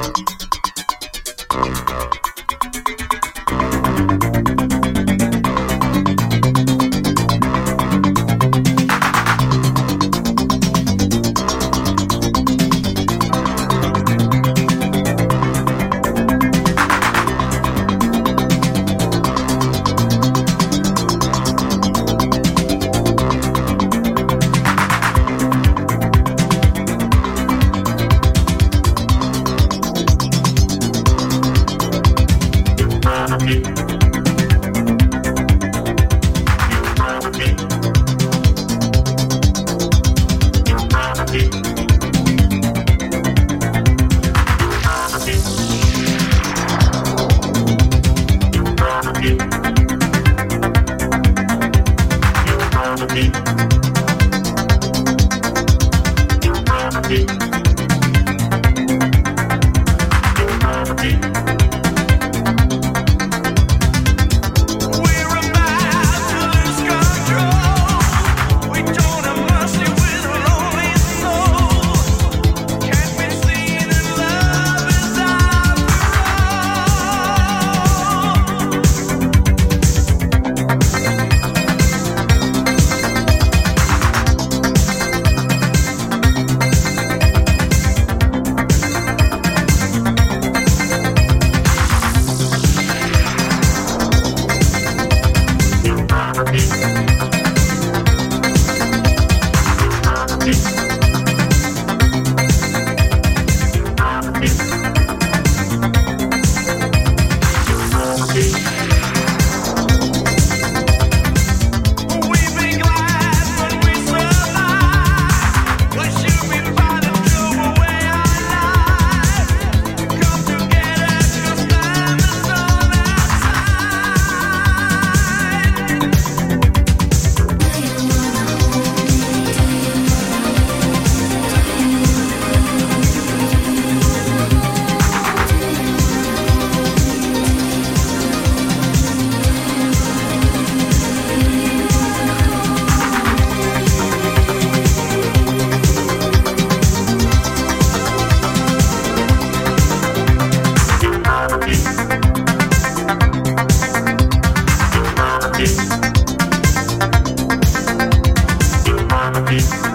Thank you. Peace.